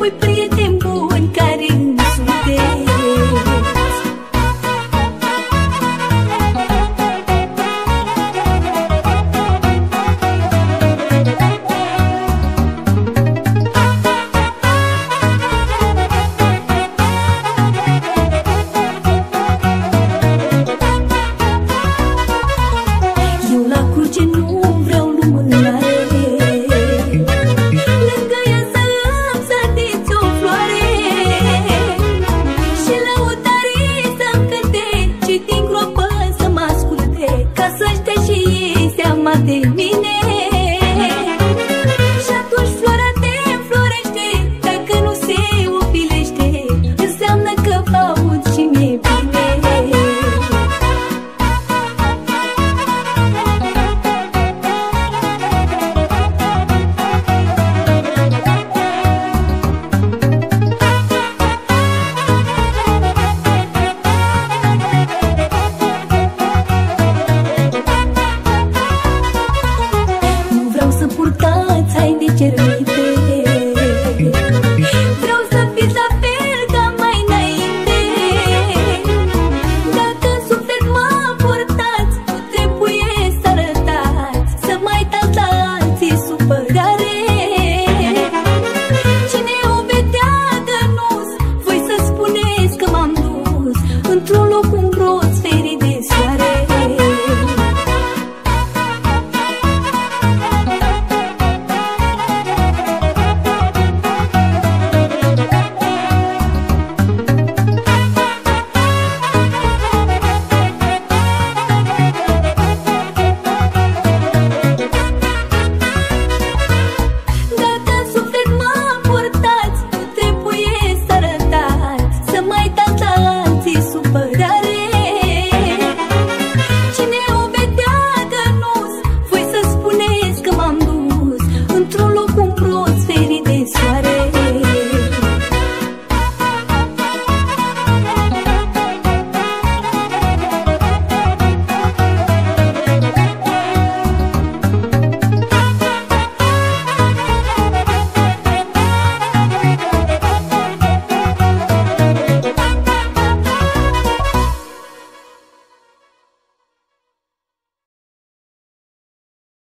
we play it quiero ir.